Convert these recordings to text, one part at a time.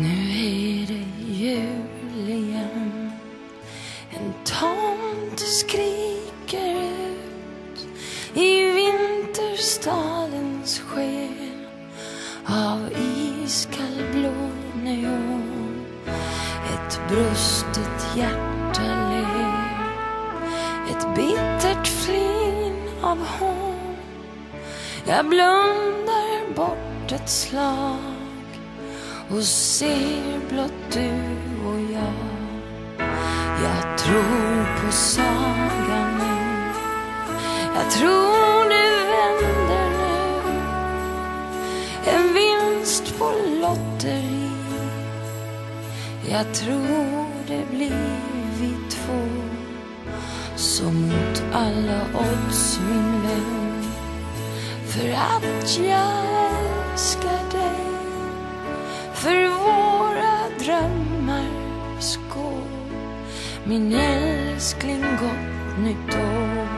Nu är det jul igen. En tomte skriker ut i vinterstadens sken av iskall blå neon. Ett brustet hjärta ler. Ett bittert flin av hån. Jag blundar bort ett slag och ser blott du och jag. Jag tror på sagan nu. Jag tror det vänder nu. En vinst på lotteri. Jag tror det blir vi två. Så mot alla odds min vän. För att jag älskar dig. För våra drömmars skål. Min älskling gott nytt år.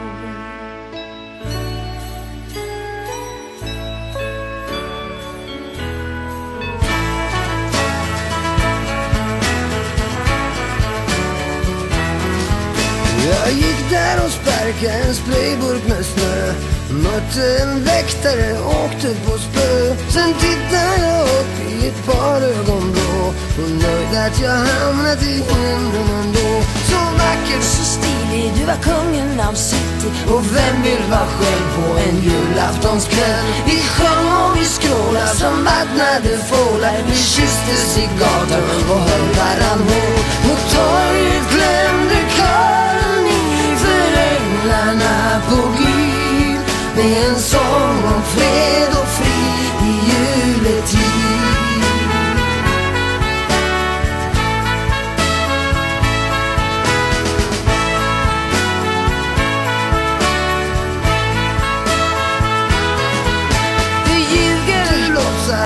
Jag gick där och sparkade en sprayburk med snö Mötte en väktare, åkte på spö. Sen tittade jag upp i ett par ögonblå Och nöjd att jag hamnat i himlen ändå. Så vacker, Så stilig, du var kungen av city. och vem vill vara själv på en julaftonskväll? Vi sjöng och vi skrålade som vattnade fålar Vi kysstes i gatan och höll varann hårt. På torget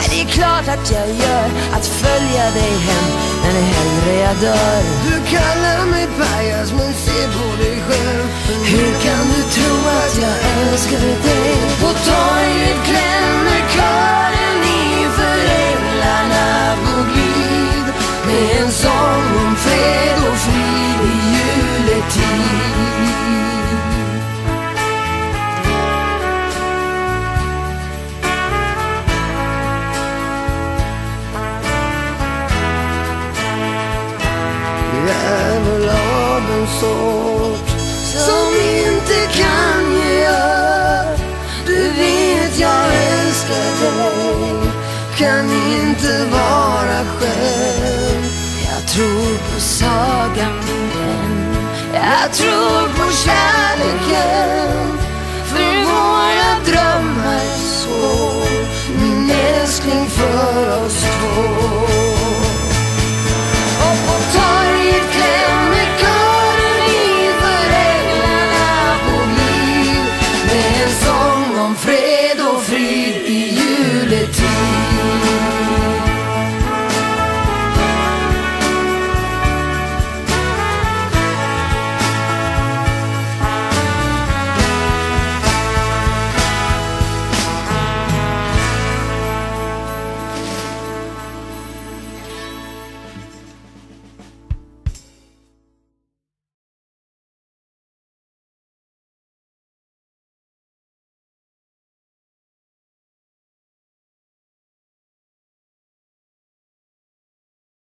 Nej, det är klart att jag gör. Att följa dig hem, men hellre jag dör. Du kallar mig pajas men se på dig själv Hur kan du tro att jag älskade dig? Sort som inte kan ge upp Du vet jag älskar dig Kan inte vara själv Jag tror på sagan, min vän. Jag tror på kärleken. freddo